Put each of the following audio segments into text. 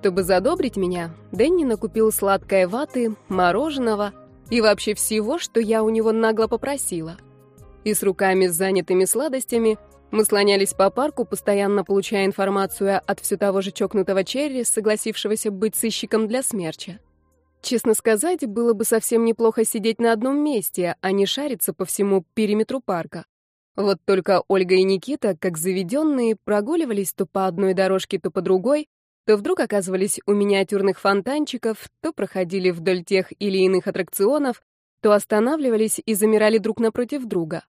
Чтобы задобрить меня, Дэнни накупил сладкой ваты, мороженого и вообще всего, что я у него нагло попросила. И с руками, занятыми сладостями, мы слонялись по парку, постоянно получая информацию от все того же чокнутого Черри, согласившегося быть сыщиком для смерча. Честно сказать, было бы совсем неплохо сидеть на одном месте, а не шариться по всему периметру парка. Вот только Ольга и Никита, как заведенные, прогуливались то по одной дорожке, то по другой, то вдруг оказывались у миниатюрных фонтанчиков, то проходили вдоль тех или иных аттракционов, то останавливались и замирали друг напротив друга.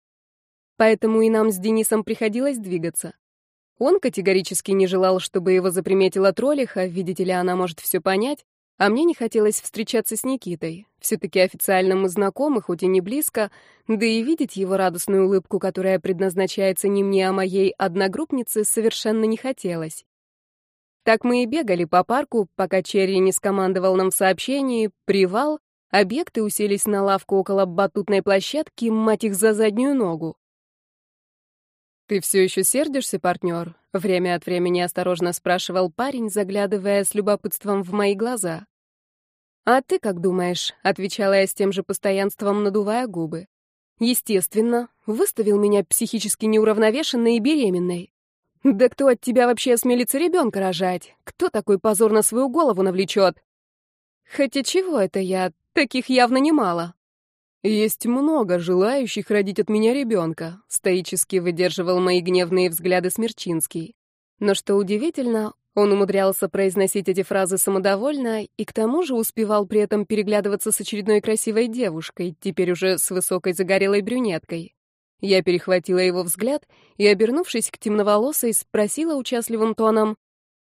Поэтому и нам с Денисом приходилось двигаться. Он категорически не желал, чтобы его заприметила троллиха, видите ли, она может все понять, а мне не хотелось встречаться с Никитой. Все-таки официально мы знакомы, хоть и не близко, да и видеть его радостную улыбку, которая предназначается не мне, а моей одногруппнице, совершенно не хотелось. Так мы и бегали по парку, пока Черри не скомандовал нам в сообщении «Привал», объекты уселись на лавку около батутной площадки, мать их за заднюю ногу. «Ты все еще сердишься, партнер?» — время от времени осторожно спрашивал парень, заглядывая с любопытством в мои глаза. «А ты как думаешь?» — отвечала я с тем же постоянством, надувая губы. «Естественно, выставил меня психически неуравновешенной и беременной. Да кто от тебя вообще осмелится ребенка рожать? Кто такой позор на свою голову навлечет?» «Хотя чего это я? Таких явно немало». «Есть много желающих родить от меня ребенка», — стоически выдерживал мои гневные взгляды Смерчинский. Но что удивительно, он умудрялся произносить эти фразы самодовольно и к тому же успевал при этом переглядываться с очередной красивой девушкой, теперь уже с высокой загорелой брюнеткой. Я перехватила его взгляд и, обернувшись к темноволосой, спросила участливым тоном,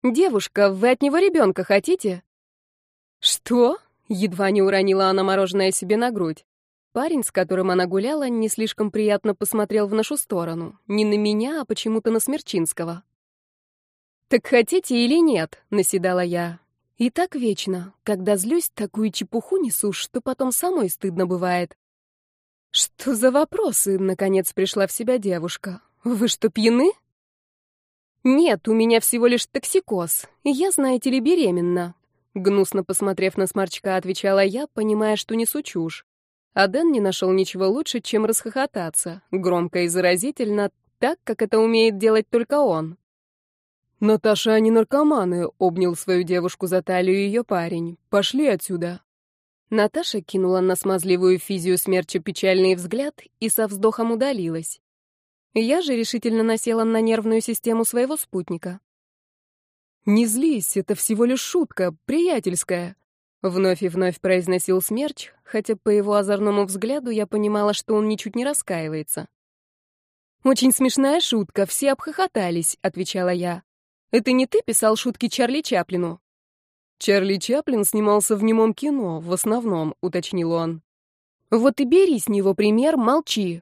«Девушка, вы от него ребенка хотите?» «Что?» — едва не уронила она мороженое себе на грудь. Парень, с которым она гуляла, не слишком приятно посмотрел в нашу сторону. Не на меня, а почему-то на Смерчинского. «Так хотите или нет?» — наседала я. И так вечно. Когда злюсь, такую чепуху несу, что потом самой стыдно бывает. «Что за вопросы?» — наконец пришла в себя девушка. «Вы что, пьяны?» «Нет, у меня всего лишь токсикоз. Я, знаете ли, беременна». Гнусно посмотрев на сморчка, отвечала я, понимая, что несу чушь. А Дэн не нашел ничего лучше, чем расхохотаться, громко и заразительно, так, как это умеет делать только он. «Наташа, они наркоманы», — обнял свою девушку за талию ее парень. «Пошли отсюда». Наташа кинула на смазливую физию смерча печальный взгляд и со вздохом удалилась. Я же решительно насела на нервную систему своего спутника. «Не злись, это всего лишь шутка, приятельская», Вновь и вновь произносил смерч, хотя по его озорному взгляду я понимала, что он ничуть не раскаивается. «Очень смешная шутка, все обхохотались», — отвечала я. «Это не ты писал шутки Чарли Чаплину?» «Чарли Чаплин снимался в немом кино, в основном», — уточнил он. «Вот и бери с него пример, молчи».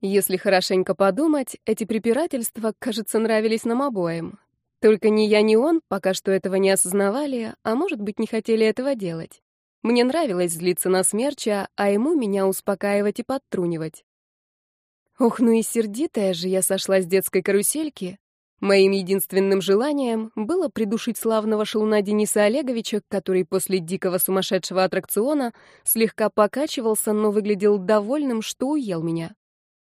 Если хорошенько подумать, эти препирательства, кажется, нравились нам обоим. Только ни я, ни он пока что этого не осознавали, а может быть, не хотели этого делать. Мне нравилось злиться на смерча, а ему меня успокаивать и подтрунивать. Ох, ну и сердитая же я сошла с детской карусельки. Моим единственным желанием было придушить славного шалуна Дениса Олеговича, который после дикого сумасшедшего аттракциона слегка покачивался, но выглядел довольным, что уел меня.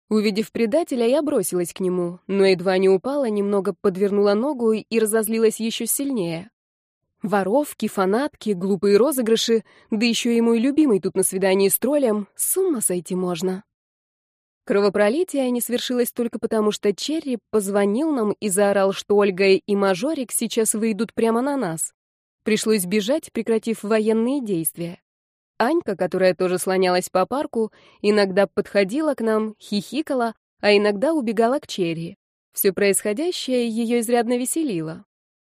Увидев предателя, я бросилась к нему, но едва не упала, немного подвернула ногу и разозлилась еще сильнее. Воровки, фанатки, глупые розыгрыши, да еще и мой любимый тут на свидании с троллем, с ума сойти можно. Кровопролитие не свершилось только потому, что Черри позвонил нам и заорал, что Ольга и Мажорик сейчас выйдут прямо на нас. Пришлось бежать, прекратив военные действия. Анька, которая тоже слонялась по парку, иногда подходила к нам, хихикала, а иногда убегала к Черри. Все происходящее ее изрядно веселило.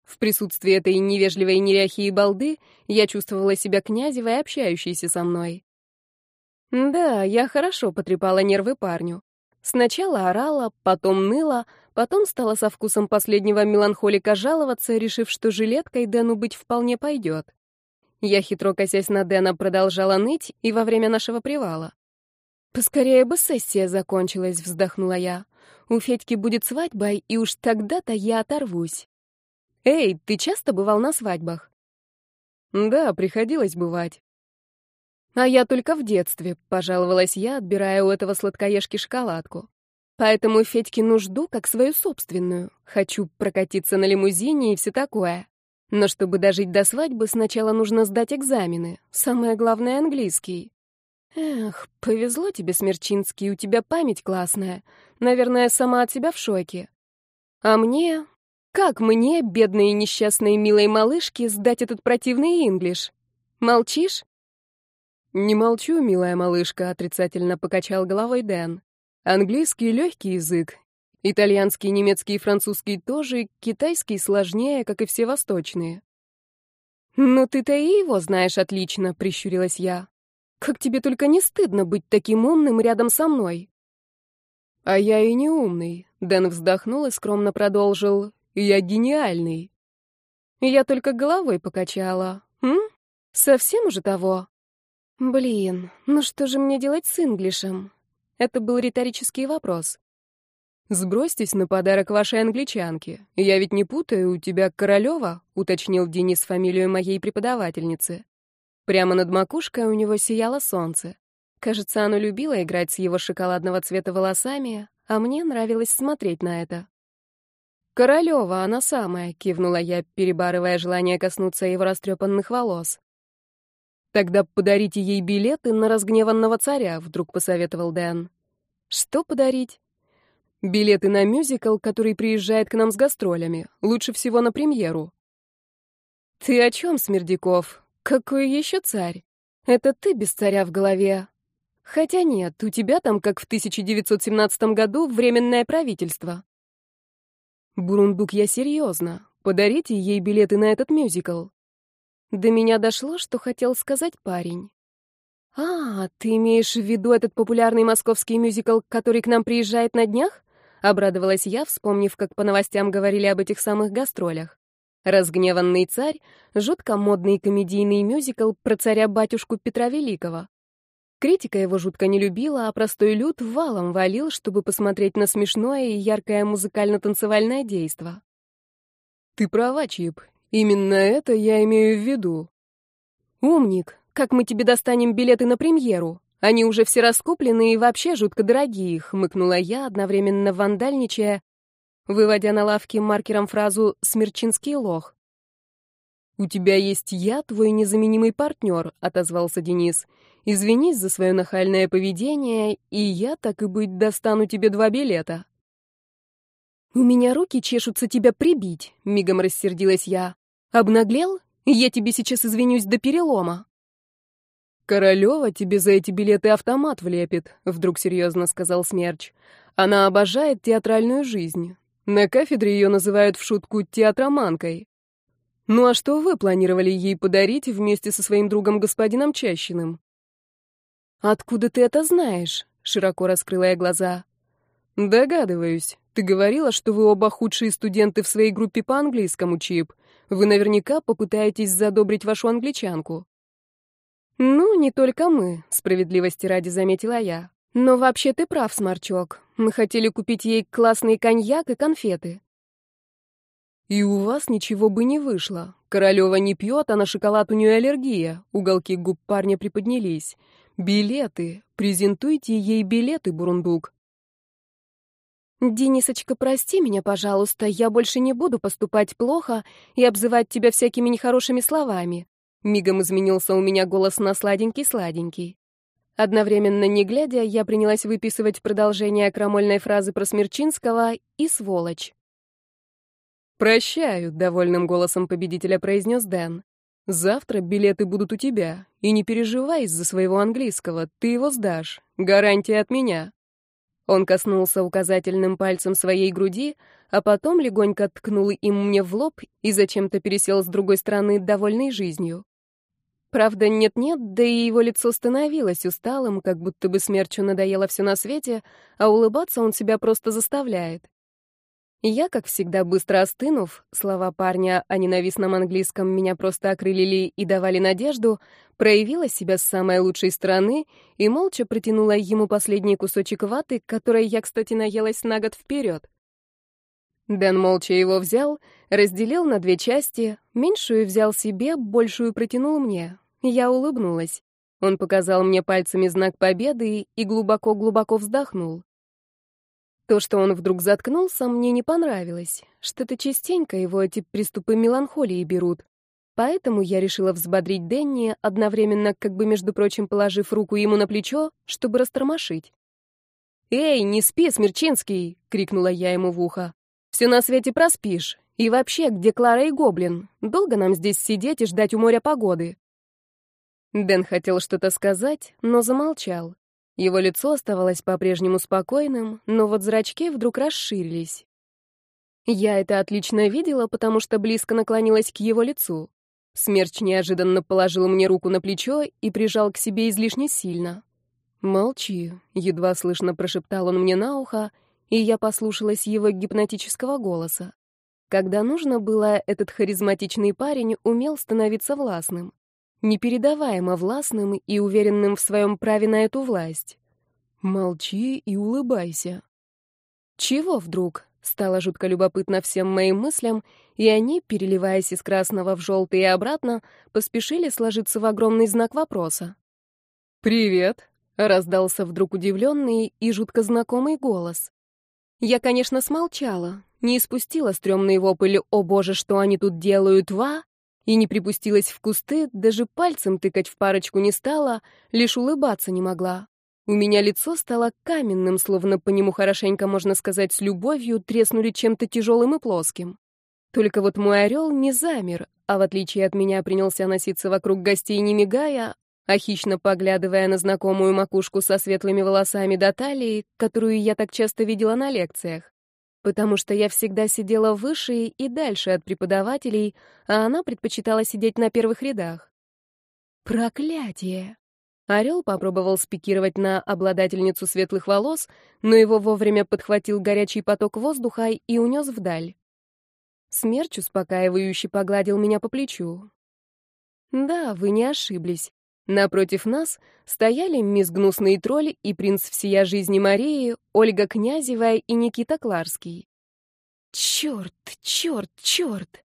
В присутствии этой невежливой неряхи и балды я чувствовала себя князевой, общающейся со мной. Да, я хорошо потрепала нервы парню. Сначала орала, потом ныла, потом стала со вкусом последнего меланхолика жаловаться, решив, что жилеткой Дэну быть вполне пойдет. Я, хитро косясь на Дэна, продолжала ныть и во время нашего привала. «Поскорее бы сессия закончилась», — вздохнула я. «У Федьки будет свадьба, и уж тогда-то я оторвусь». Эй, ты часто бывал на свадьбах? Да, приходилось бывать. А я только в детстве, пожаловалась я, отбирая у этого сладкоежки шоколадку. Поэтому Федькину жду как свою собственную. Хочу прокатиться на лимузине и все такое. Но чтобы дожить до свадьбы, сначала нужно сдать экзамены. Самое главное — английский. Эх, повезло тебе, Смерчинский, у тебя память классная. Наверное, сама от себя в шоке. А мне как мне, бедной и несчастной милой малышке, сдать этот противный инглиш? Молчишь? Не молчу, милая малышка, отрицательно покачал головой Дэн. Английский легкий язык. Итальянский, немецкий и французский тоже, китайский сложнее, как и все восточные. «Ну ты-то и его знаешь отлично», — прищурилась я. «Как тебе только не стыдно быть таким умным рядом со мной?» «А я и не умный», — Дэн вздохнул и скромно продолжил. Я гениальный. Я только головой покачала. М? Совсем уже того? Блин, ну что же мне делать с инглишем? Это был риторический вопрос. «Сбросьтесь на подарок вашей англичанке. Я ведь не путаю, у тебя Королева», — уточнил Денис фамилию моей преподавательницы. Прямо над макушкой у него сияло солнце. Кажется, оно любило играть с его шоколадного цвета волосами, а мне нравилось смотреть на это. «Королева, она самая», — кивнула я, перебарывая желание коснуться его растрепанных волос. «Тогда подарите ей билеты на разгневанного царя», — вдруг посоветовал Дэн. «Что подарить?» «Билеты на мюзикл, который приезжает к нам с гастролями. Лучше всего на премьеру». «Ты о чем, Смердяков? Какой еще царь? Это ты без царя в голове. Хотя нет, у тебя там, как в 1917 году, временное правительство». Бурундук, я серьезно. Подарите ей билеты на этот мюзикл. До меня дошло, что хотел сказать парень. «А, ты имеешь в виду этот популярный московский мюзикл, который к нам приезжает на днях?» — обрадовалась я, вспомнив, как по новостям говорили об этих самых гастролях. «Разгневанный царь» — жутко модный комедийный мюзикл про царя-батюшку Петра Великого. Критика его жутко не любила, а простой люд валом валил, чтобы посмотреть на смешное и яркое музыкально-танцевальное действо. «Ты права, Чип. Именно это я имею в виду». «Умник, как мы тебе достанем билеты на премьеру? Они уже все раскуплены и вообще жутко дорогие», — хмыкнула я, одновременно вандальничая, выводя на лавке маркером фразу «Смерчинский лох». «У тебя есть я, твой незаменимый партнер», — отозвался Денис. Извинись за свое нахальное поведение, и я, так и быть, достану тебе два билета». «У меня руки чешутся тебя прибить», — мигом рассердилась я. «Обнаглел? Я тебе сейчас извинюсь до перелома». «Королева тебе за эти билеты автомат влепит», — вдруг серьезно сказал Смерч. «Она обожает театральную жизнь. На кафедре ее называют в шутку театроманкой. Ну а что вы планировали ей подарить вместе со своим другом господином Чащиным?» «Откуда ты это знаешь?» — широко раскрыла я глаза. «Догадываюсь. Ты говорила, что вы оба худшие студенты в своей группе по английскому, Чип. Вы наверняка попытаетесь задобрить вашу англичанку». «Ну, не только мы», — справедливости ради заметила я. «Но вообще ты прав, Сморчок. Мы хотели купить ей классный коньяк и конфеты». «И у вас ничего бы не вышло. Королева не пьет, а на шоколад у нее аллергия». Уголки губ парня приподнялись. Билеты. Презентуйте ей билеты, Бурундук. «Денисочка, прости меня, пожалуйста, я больше не буду поступать плохо и обзывать тебя всякими нехорошими словами». Мигом изменился у меня голос на сладенький-сладенький. Одновременно не глядя, я принялась выписывать продолжение крамольной фразы про Смерчинского и «сволочь». «Прощаю», — довольным голосом победителя произнес Дэн. Завтра билеты будут у тебя. И не переживай из-за своего английского, ты его сдашь. Гарантия от меня». Он коснулся указательным пальцем своей груди, а потом легонько ткнул им мне в лоб и зачем-то пересел с другой стороны, довольной жизнью. Правда, нет-нет, да и его лицо становилось усталым, как будто бы смерчу надоело все на свете, а улыбаться он себя просто заставляет. Я, как всегда, быстро остынув, слова парня о ненавистном английском меня просто окрылили и давали надежду, проявила себя с самой лучшей стороны и молча протянула ему последний кусочек ваты, которой я, кстати, наелась на год вперед. Дэн молча его взял, разделил на две части, меньшую взял себе, большую протянул мне. Я улыбнулась. Он показал мне пальцами знак победы и глубоко-глубоко вздохнул. То, что он вдруг заткнулся, мне не понравилось. Что-то частенько его эти приступы меланхолии берут. Поэтому я решила взбодрить Денни, одновременно, как бы, между прочим, положив руку ему на плечо, чтобы растормошить. «Эй, не спи, Смерчинский!» — крикнула я ему в ухо. «Все на свете проспишь. И вообще, где Клара и Гоблин? Долго нам здесь сидеть и ждать у моря погоды?» Дэн хотел что-то сказать, но замолчал. Его лицо оставалось по-прежнему спокойным, но вот зрачки вдруг расширились. Я это отлично видела, потому что близко наклонилась к его лицу. Смерч неожиданно положил мне руку на плечо и прижал к себе излишне сильно. «Молчи», — едва слышно прошептал он мне на ухо, и я послушалась его гипнотического голоса. Когда нужно было, этот харизматичный парень умел становиться властным. Непередаваемо властным и уверенным в своем праве на эту власть. «Молчи и улыбайся». «Чего вдруг?» Стало жутко любопытно всем моим мыслям, и они, переливаясь из красного в желтый и обратно, поспешили сложиться в огромный знак вопроса. «Привет!» — раздался вдруг удивленный и жутко знакомый голос. Я, конечно, смолчала, не испустила стрёмный вопль «О боже, что они тут делают, ва!» И не припустилась в кусты, даже пальцем тыкать в парочку не стала, лишь улыбаться не могла. У меня лицо стало каменным, словно по нему хорошенько, можно сказать, с любовью треснули чем-то тяжелым и плоским. Только вот мой орел не замер, а в отличие от меня принялся носиться вокруг гостей, не мигая, а хищно поглядывая на знакомую макушку со светлыми волосами до талии, которую я так часто видела на лекциях. Потому что я всегда сидела выше и дальше от преподавателей, а она предпочитала сидеть на первых рядах. Проклятие! Орел попробовал спикировать на обладательницу светлых волос, но его вовремя подхватил горячий поток воздуха и унес вдаль. Смерч успокаивающе погладил меня по плечу. Да, вы не ошиблись. Напротив нас стояли мисс Гнусный тролль и принц всея жизни Марии, Ольга Князева и Никита Кларский. Черт, черт, черт!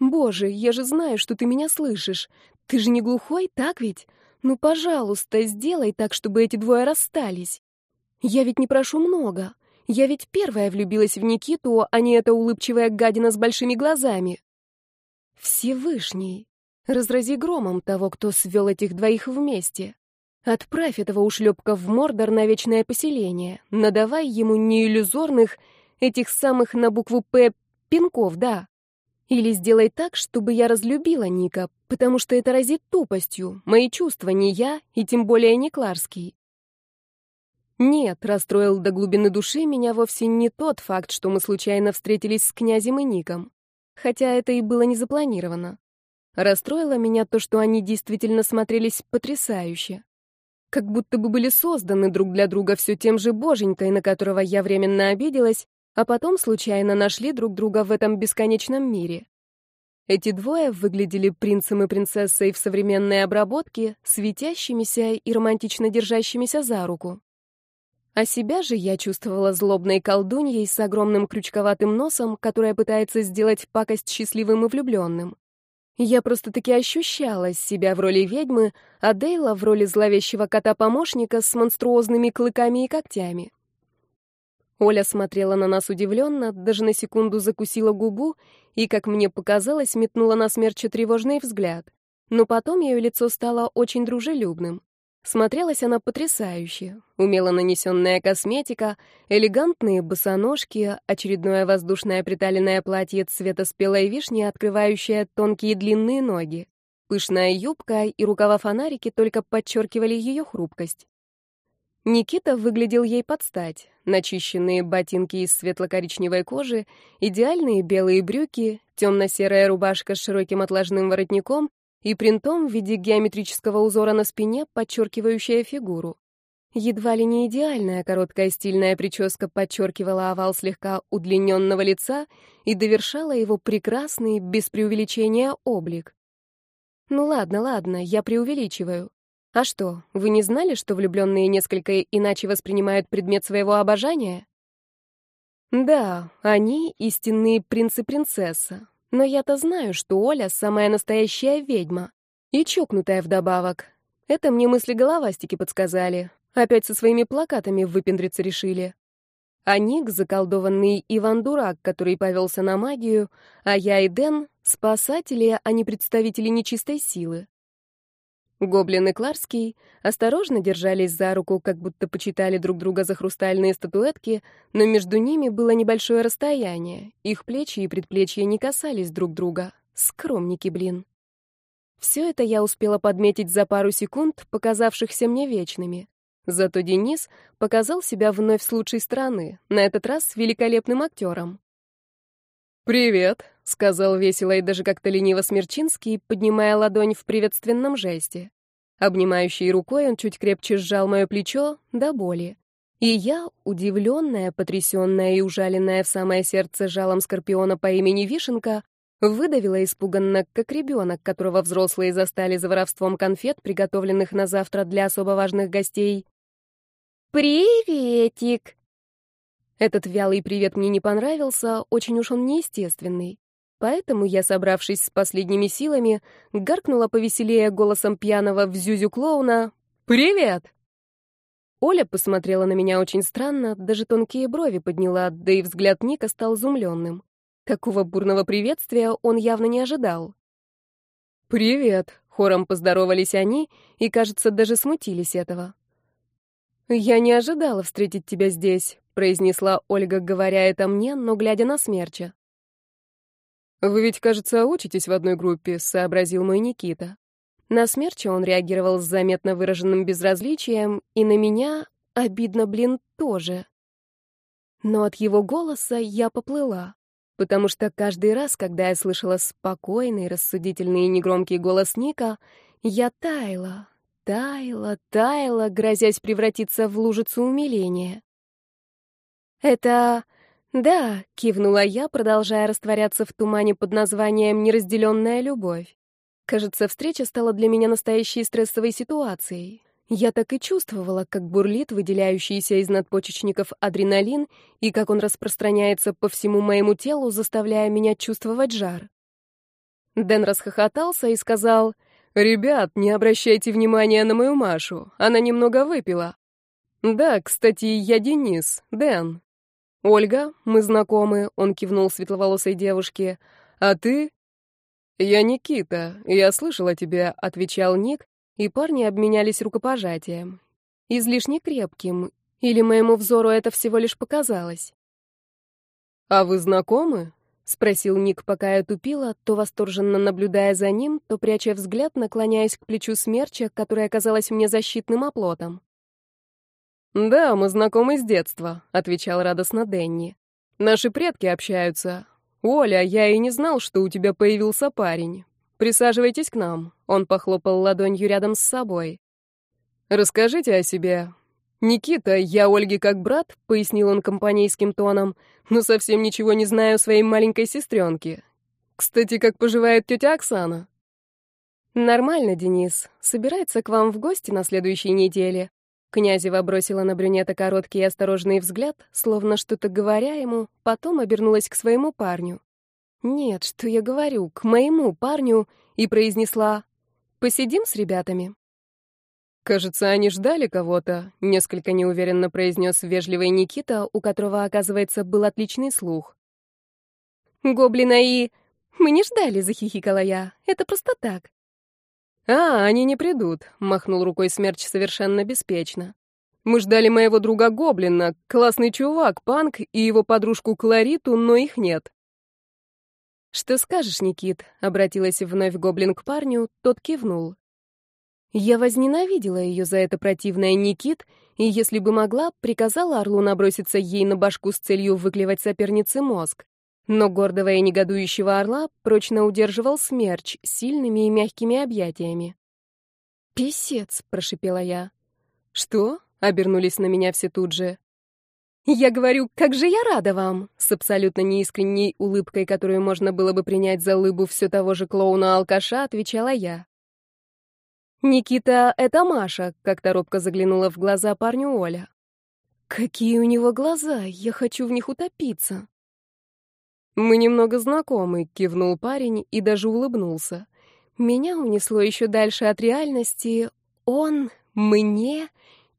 Боже, я же знаю, что ты меня слышишь. Ты же не глухой, так ведь? Ну, пожалуйста, сделай так, чтобы эти двое расстались. Я ведь не прошу много. Я ведь первая влюбилась в Никиту, а не эта улыбчивая гадина с большими глазами. Всевышний, разрази громом того, кто свел этих двоих вместе. Отправь этого ушлепка в Мордор на вечное поселение. Надавай ему не иллюзорных, этих самых на букву «П» пинков, да. Или сделай так, чтобы я разлюбила Ника, потому что это разит тупостью. Мои чувства не я, и тем более не Кларский. Нет, расстроил до глубины души меня вовсе не тот факт, что мы случайно встретились с князем и Ником. Хотя это и было не запланировано. Расстроило меня то, что они действительно смотрелись потрясающе. Как будто бы были созданы друг для друга все тем же боженькой, на которого я временно обиделась, а потом случайно нашли друг друга в этом бесконечном мире. Эти двое выглядели принцем и принцессой в современной обработке, светящимися и романтично держащимися за руку. А себя же я чувствовала злобной колдуньей с огромным крючковатым носом, которая пытается сделать пакость счастливым и влюбленным. Я просто-таки ощущала себя в роли ведьмы, а Дейла в роли зловещего кота-помощника с монструозными клыками и когтями. Оля смотрела на нас удивленно, даже на секунду закусила губу и, как мне показалось, метнула на смерча тревожный взгляд. Но потом ее лицо стало очень дружелюбным. Смотрелась она потрясающе. Умело нанесенная косметика, элегантные босоножки, очередное воздушное приталенное платье цвета спелой вишни, открывающее тонкие длинные ноги. Пышная юбка и рукава-фонарики только подчеркивали ее хрупкость. Никита выглядел ей под стать. Начищенные ботинки из светло-коричневой кожи, идеальные белые брюки, темно-серая рубашка с широким отложным воротником и принтом в виде геометрического узора на спине, подчеркивающая фигуру. Едва ли не идеальная короткая стильная прическа подчеркивала овал слегка удлиненного лица и довершала его прекрасный, без преувеличения, облик. Ну ладно, ладно, я преувеличиваю. А что, вы не знали, что влюбленные несколько иначе воспринимают предмет своего обожания? Да, они истинные принц и принцесса. Но я-то знаю, что Оля самая настоящая ведьма. И чокнутая вдобавок. Это мне мысли головастики подсказали. Опять со своими плакатами выпендриться решили. А Ник — заколдованный Иван-дурак, который повелся на магию, а я и Дэн — спасатели, а не представители нечистой силы. Гоблин и Кларский осторожно держались за руку, как будто почитали друг друга за хрустальные статуэтки, но между ними было небольшое расстояние. Их плечи и предплечья не касались друг друга. Скромники, блин. Все это я успела подметить за пару секунд, показавшихся мне вечными. Зато Денис показал себя вновь с лучшей стороны, на этот раз великолепным актером. «Привет», — сказал весело и даже как-то лениво Смерчинский, поднимая ладонь в приветственном жесте. Обнимающей рукой он чуть крепче сжал мое плечо до боли. И я, удивленная, потрясенная и ужаленная в самое сердце жалом скорпиона по имени Вишенка, выдавила испуганно, как ребенок, которого взрослые застали за воровством конфет, приготовленных на завтра для особо важных гостей. «Приветик!» Этот вялый привет мне не понравился, очень уж он неестественный. Поэтому я, собравшись с последними силами, гаркнула повеселее голосом пьяного в зюзю клоуна «Привет!». Оля посмотрела на меня очень странно, даже тонкие брови подняла, да и взгляд Ника стал изумленным. Такого бурного приветствия он явно не ожидал. «Привет!» — хором поздоровались они и, кажется, даже смутились этого. «Я не ожидала встретить тебя здесь», — произнесла Ольга, говоря это мне, но глядя на смерча. «Вы ведь, кажется, учитесь в одной группе», — сообразил мой Никита. На смерча он реагировал с заметно выраженным безразличием, и на меня, обидно, блин, тоже. Но от его голоса я поплыла, потому что каждый раз, когда я слышала спокойный, рассудительный и негромкий голос Ника, я таяла, таяла, таяла, грозясь превратиться в лужицу умиления. «Это... да», — кивнула я, продолжая растворяться в тумане под названием «Неразделенная любовь». Кажется, встреча стала для меня настоящей стрессовой ситуацией. Я так и чувствовала, как бурлит выделяющийся из надпочечников адреналин и как он распространяется по всему моему телу, заставляя меня чувствовать жар. Дэн расхохотался и сказал, «Ребят, не обращайте внимания на мою Машу, она немного выпила». «Да, кстати, я Денис, Дэн. «Ольга, мы знакомы», — он кивнул светловолосой девушке. «А ты?» «Я Никита, я слышал о тебе», — отвечал Ник, и парни обменялись рукопожатием. Излишне крепким, или моему взору это всего лишь показалось. «А вы знакомы?» — спросил Ник, пока я тупила, то восторженно наблюдая за ним, то пряча взгляд, наклоняясь к плечу смерча, которое оказалось мне защитным оплотом. «Да, мы знакомы с детства», — отвечал радостно Дэнни. «Наши предки общаются. Оля, я и не знал, что у тебя появился парень. Присаживайтесь к нам». Он похлопал ладонью рядом с собой. «Расскажите о себе». «Никита, я Ольге как брат», — пояснил он компанейским тоном, «но совсем ничего не знаю о своей маленькой сестренке. Кстати, как поживает тетя Оксана?» «Нормально, Денис. Собирается к вам в гости на следующей неделе. Князева бросила на брюнета короткий и осторожный взгляд, словно что-то говоря ему, потом обернулась к своему парню. «Нет, что я говорю, к моему парню», и произнесла «Посидим с ребятами». «Кажется, они ждали кого-то», — несколько неуверенно произнес вежливый Никита, у которого, оказывается, был отличный слух. «Гоблина и...» «Мы не ждали», — захихикала я. «Это просто так». «А, они не придут», — махнул рукой Смерч совершенно беспечно. «Мы ждали моего друга Гоблина, классный чувак, Панк, и его подружку Клариту, но их нет». «Что скажешь, Никит?» — обратилась вновь Гоблин к парню, тот кивнул. Я возненавидела ее за это противное Никит, и, если бы могла, приказала Орлу наброситься ей на башку с целью выклевать сопернице мозг. Но гордого и негодующего орла прочно удерживал смерч сильными и мягкими объятиями. «Писец!» — прошипела я. «Что?» — обернулись на меня все тут же. «Я говорю, как же я рада вам!» С абсолютно неискренней улыбкой, которую можно было бы принять за улыбу все того же клоуна-алкаша, отвечала я. «Никита, это Маша», — как-то робко заглянула в глаза парню Оля. Какие у него глаза, я хочу в них утопиться. «Мы немного знакомы», — кивнул парень и даже улыбнулся. Меня унесло еще дальше от реальности. Он мне,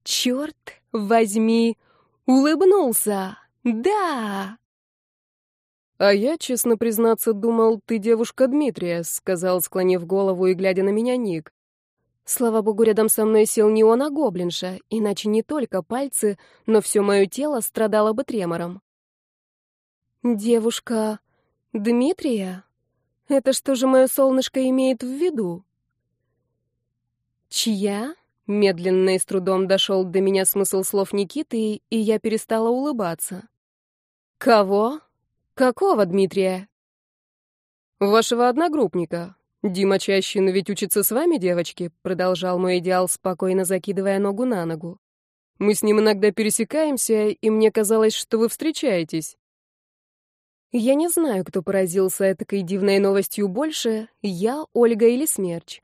черт возьми, улыбнулся. Да! «А я, честно признаться, думал, ты девушка Дмитрия», — сказал, склонив голову и глядя на меня Ник. Слава богу, рядом со мной сел не он, а гоблинша, иначе не только пальцы, но все мое тело страдало бы тремором. «Девушка Дмитрия? Это что же мое солнышко имеет в виду?» «Чья?» — медленно и с трудом дошел до меня смысл слов Никиты, и я перестала улыбаться. «Кого?» «Какого Дмитрия?» «Вашего одногруппника. Дима Чащин ведь учится с вами, девочки?» Продолжал мой идеал, спокойно закидывая ногу на ногу. «Мы с ним иногда пересекаемся, и мне казалось, что вы встречаетесь». Я не знаю, кто поразился этой дивной новостью больше, я, Ольга или Смерч.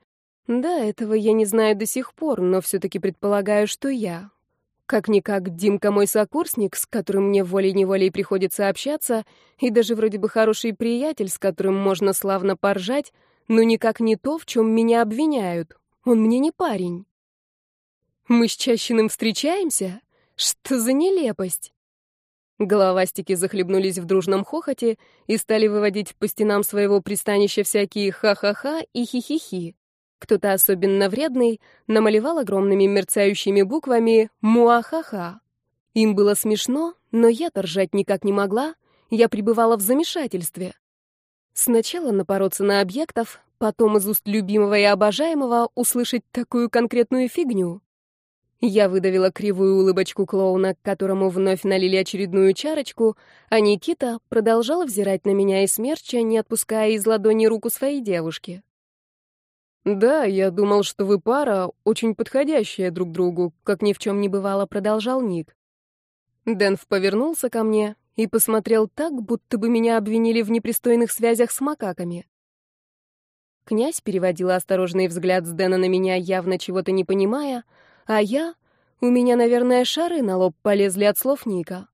Да, этого я не знаю до сих пор, но все-таки предполагаю, что я. Как-никак, Димка мой сокурсник, с которым мне волей-неволей приходится общаться, и даже вроде бы хороший приятель, с которым можно славно поржать, но никак не то, в чем меня обвиняют. Он мне не парень. Мы с Чащиным встречаемся? Что за нелепость? Головастики захлебнулись в дружном хохоте и стали выводить по стенам своего пристанища всякие ха-ха-ха и хи-хи-хи. Кто-то особенно вредный намалевал огромными мерцающими буквами «Муахаха». Им было смешно, но я торжать никак не могла, я пребывала в замешательстве. Сначала напороться на объектов, потом из уст любимого и обожаемого услышать такую конкретную фигню. Я выдавила кривую улыбочку клоуна, к которому вновь налили очередную чарочку, а Никита продолжала взирать на меня и смерча, не отпуская из ладони руку своей девушки. «Да, я думал, что вы пара, очень подходящая друг другу», как ни в чем не бывало, продолжал Ник. Дэнф повернулся ко мне и посмотрел так, будто бы меня обвинили в непристойных связях с макаками. Князь переводил осторожный взгляд с Дэна на меня, явно чего-то не понимая, а я... У меня, наверное, шары на лоб полезли от слов Ника.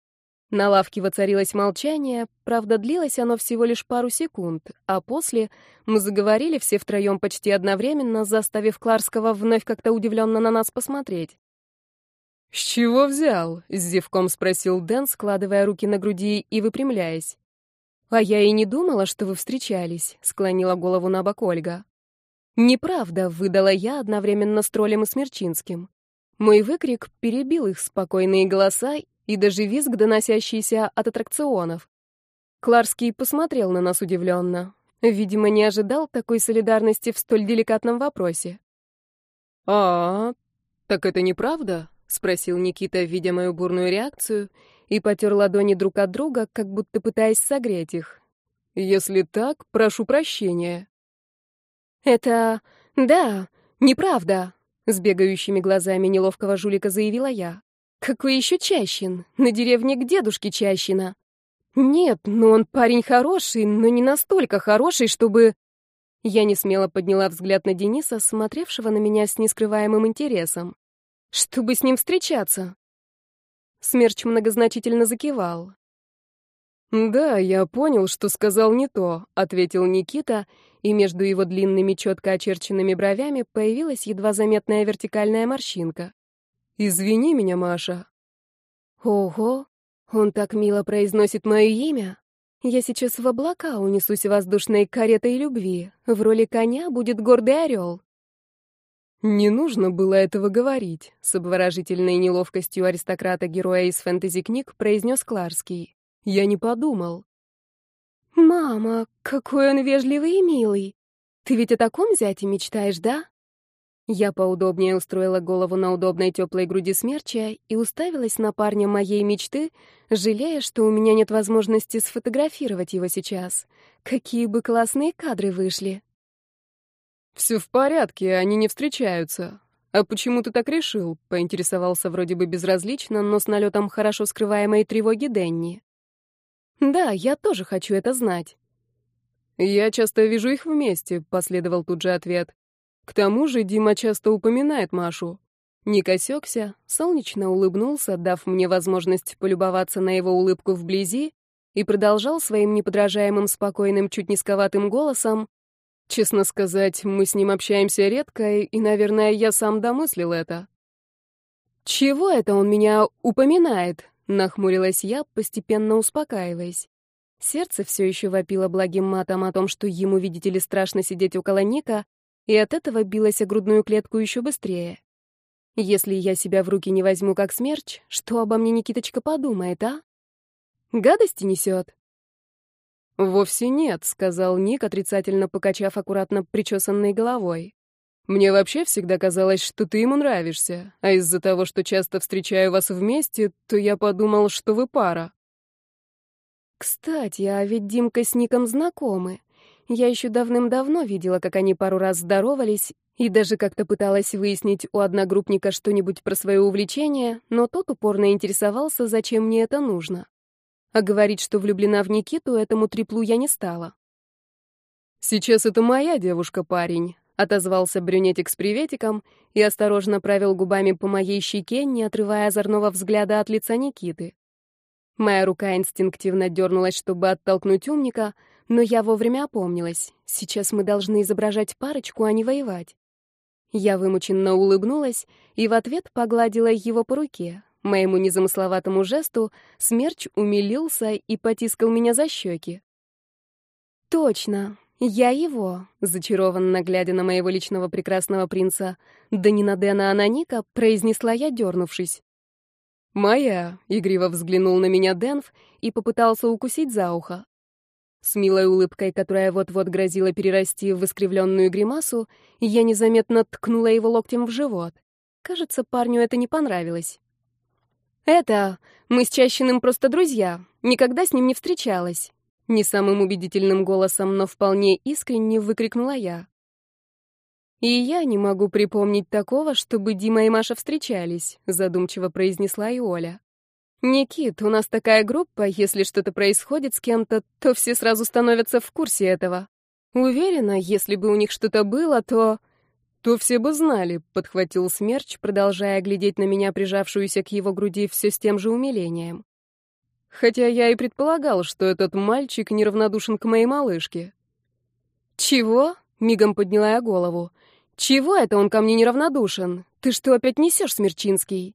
На лавке воцарилось молчание, правда, длилось оно всего лишь пару секунд, а после мы заговорили все втроем почти одновременно, заставив Кларского вновь как-то удивленно на нас посмотреть. «С чего взял?» — с зевком спросил Дэн, складывая руки на груди и выпрямляясь. «А я и не думала, что вы встречались», — склонила голову на бок Ольга. «Неправда», — выдала я одновременно с троллем и Смерчинским. Мой выкрик перебил их спокойные голоса, и даже визг, доносящийся от аттракционов. Кларский посмотрел на нас удивленно. Видимо, не ожидал такой солидарности в столь деликатном вопросе. «А, так это неправда?» — спросил Никита, видя мою бурную реакцию, и потер ладони друг от друга, как будто пытаясь согреть их. «Если так, прошу прощения». «Это... да, неправда», — с бегающими глазами неловкого жулика заявила я. Какой еще Чащин? На деревне к дедушке Чащина. Нет, ну он парень хороший, но не настолько хороший, чтобы... Я не смело подняла взгляд на Дениса, смотревшего на меня с нескрываемым интересом. Чтобы с ним встречаться. Смерч многозначительно закивал. «Да, я понял, что сказал не то», — ответил Никита, и между его длинными четко очерченными бровями появилась едва заметная вертикальная морщинка. «Извини меня, Маша». «Ого, он так мило произносит мое имя. Я сейчас в облака унесусь воздушной каретой любви. В роли коня будет гордый орел». «Не нужно было этого говорить», — с обворожительной неловкостью аристократа-героя из фэнтези-книг произнес Кларский. «Я не подумал». «Мама, какой он вежливый и милый. Ты ведь о таком зяте мечтаешь, да?» Я поудобнее устроила голову на удобной теплой груди смерча и уставилась на парня моей мечты, жалея, что у меня нет возможности сфотографировать его сейчас. Какие бы классные кадры вышли. «Все в порядке, они не встречаются. А почему ты так решил?» — поинтересовался вроде бы безразлично, но с налетом хорошо скрываемой тревоги Денни. «Да, я тоже хочу это знать». «Я часто вижу их вместе», — последовал тут же ответ. К тому же Дима часто упоминает Машу. Ник осекся, солнечно улыбнулся, дав мне возможность полюбоваться на его улыбку вблизи, и продолжал своим неподражаемым, спокойным, чуть низковатым голосом. «Честно сказать, мы с ним общаемся редко, и, наверное, я сам домыслил это». «Чего это он меня упоминает?» — нахмурилась я, постепенно успокаиваясь. Сердце все еще вопило благим матом о том, что ему, видите ли, страшно сидеть около Ника, и от этого билось о грудную клетку еще быстрее. Если я себя в руки не возьму как смерч, что обо мне Никиточка подумает, а? Гадости несет. «Вовсе нет», — сказал Ник, отрицательно покачав аккуратно причесанной головой. «Мне вообще всегда казалось, что ты ему нравишься, а из-за того, что часто встречаю вас вместе, то я подумал, что вы пара». «Кстати, а ведь Димка с Ником знакомы. Я еще давным-давно видела, как они пару раз здоровались, и даже как-то пыталась выяснить у одногруппника что-нибудь про свое увлечение, но тот упорно интересовался, зачем мне это нужно. А говорить, что влюблена в Никиту, этому треплу я не стала. «Сейчас это моя девушка, парень», — отозвался брюнетик с приветиком и осторожно провел губами по моей щеке, не отрывая озорного взгляда от лица Никиты. Моя рука инстинктивно дернулась, чтобы оттолкнуть умника, но я вовремя опомнилась. Сейчас мы должны изображать парочку, а не воевать. Я вымученно улыбнулась и в ответ погладила его по руке. Моему незамысловатому жесту смерч умилился и потискал меня за щеки. «Точно, я его», — зачарованно глядя на моего личного прекрасного принца да не на Дэна, а на Ника, произнесла я, дернувшись. «Моя», — игриво взглянул на меня Дэнф и попытался укусить за ухо. С милой улыбкой, которая вот-вот грозила перерасти в искривленную гримасу, я незаметно ткнула его локтем в живот. Кажется, парню это не понравилось. «Это... Мы с Чащиным просто друзья. Никогда с ним не встречалась». Не самым убедительным голосом, но вполне искренне выкрикнула я. «И я не могу припомнить такого, чтобы Дима и Маша встречались», задумчиво произнесла и Оля. «Никит, у нас такая группа, если что-то происходит с кем-то, то все сразу становятся в курсе этого. Уверена, если бы у них что-то было, то...» «То все бы знали», — подхватил Смерч, продолжая глядеть на меня, прижавшуюся к его груди все с тем же умилением. Хотя я и предполагал, что этот мальчик неравнодушен к моей малышке. «Чего?» — мигом подняла я голову. «Чего это он ко мне неравнодушен? Ты что опять несешь, Смерчинский?»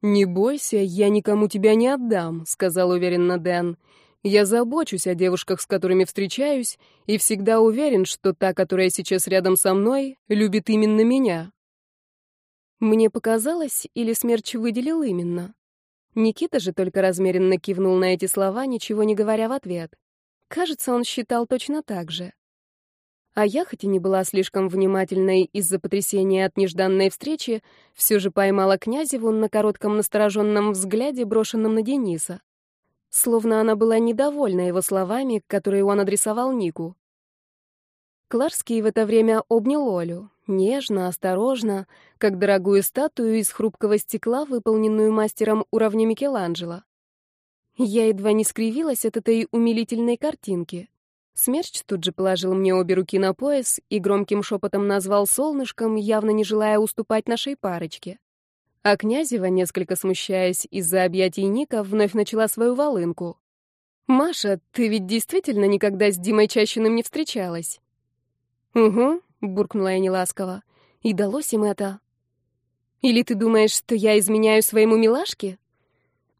«Не бойся, я никому тебя не отдам», — сказал уверенно Дэн. «Я забочусь о девушках, с которыми встречаюсь, и всегда уверен, что та, которая сейчас рядом со мной, любит именно меня». Мне показалось, или Смерч выделил именно. Никита же только размеренно кивнул на эти слова, ничего не говоря в ответ. Кажется, он считал точно так же. А я, хоть и не была слишком внимательной из-за потрясения от нежданной встречи, все же поймала Князеву на коротком настороженном взгляде, брошенном на Дениса. Словно она была недовольна его словами, которые он адресовал Нику. Кларский в это время обнял Олю, нежно, осторожно, как дорогую статую из хрупкого стекла, выполненную мастером уровня Микеланджело. Я едва не скривилась от этой умилительной картинки. Смерч тут же положил мне обе руки на пояс и громким шепотом назвал солнышком, явно не желая уступать нашей парочке. А Князева, несколько смущаясь из-за объятий Ника, вновь начала свою волынку. «Маша, ты ведь действительно никогда с Димой Чащиным не встречалась?» «Угу», — буркнула я неласково. «И далось им это». «Или ты думаешь, что я изменяю своему милашке?»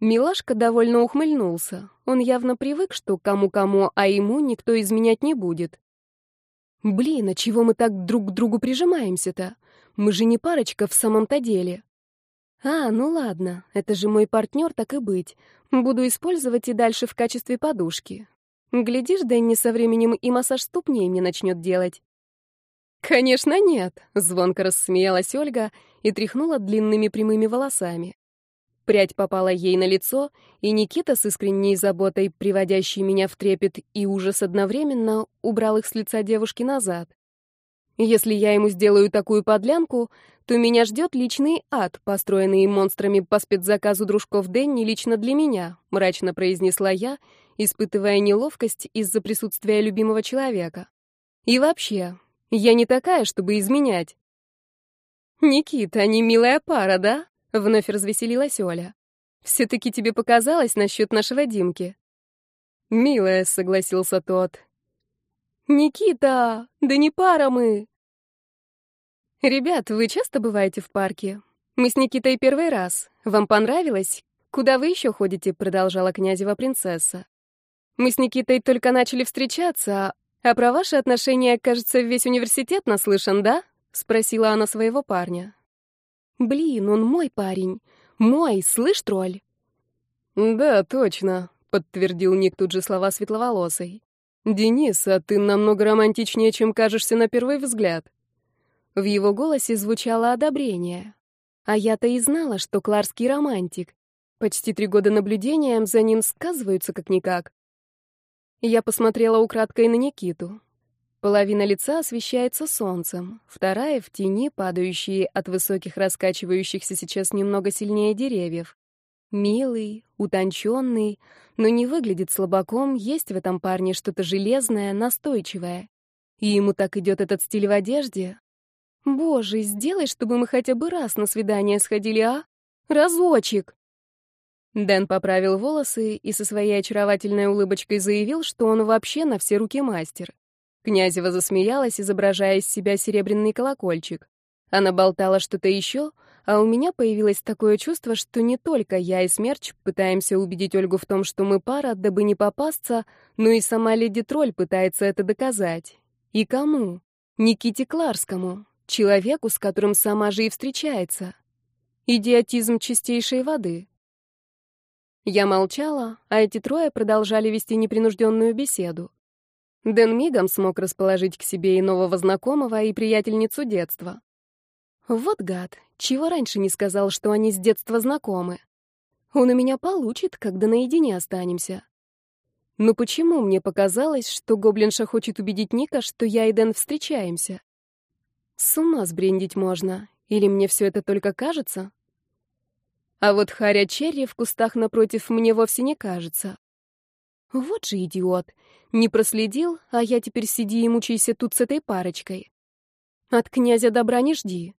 Милашка довольно ухмыльнулся. Он явно привык, что кому-кому, а ему никто изменять не будет. «Блин, а чего мы так друг к другу прижимаемся-то? Мы же не парочка в самом-то деле». «А, ну ладно, это же мой партнер, так и быть. Буду использовать и дальше в качестве подушки. Глядишь, Дэнни со временем и массаж ступней мне начнет делать». «Конечно нет», — звонко рассмеялась Ольга и тряхнула длинными прямыми волосами. Прядь попала ей на лицо, и Никита с искренней заботой, приводящей меня в трепет и ужас одновременно, убрал их с лица девушки назад. Если я ему сделаю такую подлянку, то меня ждет личный ад, построенный монстрами по спецзаказу дружков Дэнни лично для меня, мрачно произнесла я, испытывая неловкость из-за присутствия любимого человека. И вообще, я не такая, чтобы изменять. «Никита, они милая пара, да?» — вновь развеселилась Оля. «Все-таки тебе показалось насчет нашего Димки?» «Милая», — согласился тот. «Никита, да не пара мы!» «Ребят, вы часто бываете в парке? Мы с Никитой первый раз. Вам понравилось? Куда вы еще ходите?» — продолжала князева принцесса. «Мы с Никитой только начали встречаться, а про ваши отношения, кажется, весь университет наслышан, да?» — спросила она своего парня. «Блин, он мой парень. Мой, слышь, тролль?» «Да, точно», — подтвердил Ник тут же слова светловолосой. «Денис, а ты намного романтичнее, чем кажешься на первый взгляд». В его голосе звучало одобрение. А я-то и знала, что Кларский романтик. Почти три года наблюдения за ним сказываются как-никак. Я посмотрела украдкой на Никиту. Половина лица освещается солнцем, вторая — в тени, падающие от высоких раскачивающихся сейчас немного сильнее деревьев. Милый, утонченный, но не выглядит слабаком, есть в этом парне что-то железное, настойчивое. И ему так идет этот стиль в одежде. Боже, сделай, чтобы мы хотя бы раз на свидание сходили, а? Разочек! Дэн поправил волосы и со своей очаровательной улыбочкой заявил, что он вообще на все руки мастер. Князева засмеялась, изображая из себя серебряный колокольчик. Она болтала что-то еще, а у меня появилось такое чувство, что не только я и Смерч пытаемся убедить Ольгу в том, что мы пара, дабы не попасться, но и сама леди Тролль пытается это доказать. И кому? Никите Кларскому, человеку, с которым сама же и встречается. Идиотизм чистейшей воды. Я молчала, а эти трое продолжали вести непринужденную беседу. Дэн мигом смог расположить к себе и нового знакомого, и приятельницу детства. Вот гад, чего раньше не сказал, что они с детства знакомы. Он у меня получит, когда наедине останемся. Но почему мне показалось, что гоблинша хочет убедить Ника, что я и Дэн встречаемся? С ума сбрендить можно. Или мне все это только кажется? А вот Харя Черри в кустах напротив мне вовсе не кажется. Вот же идиот. Не проследил, а я теперь сиди и мучайся тут с этой парочкой. От князя добра не жди.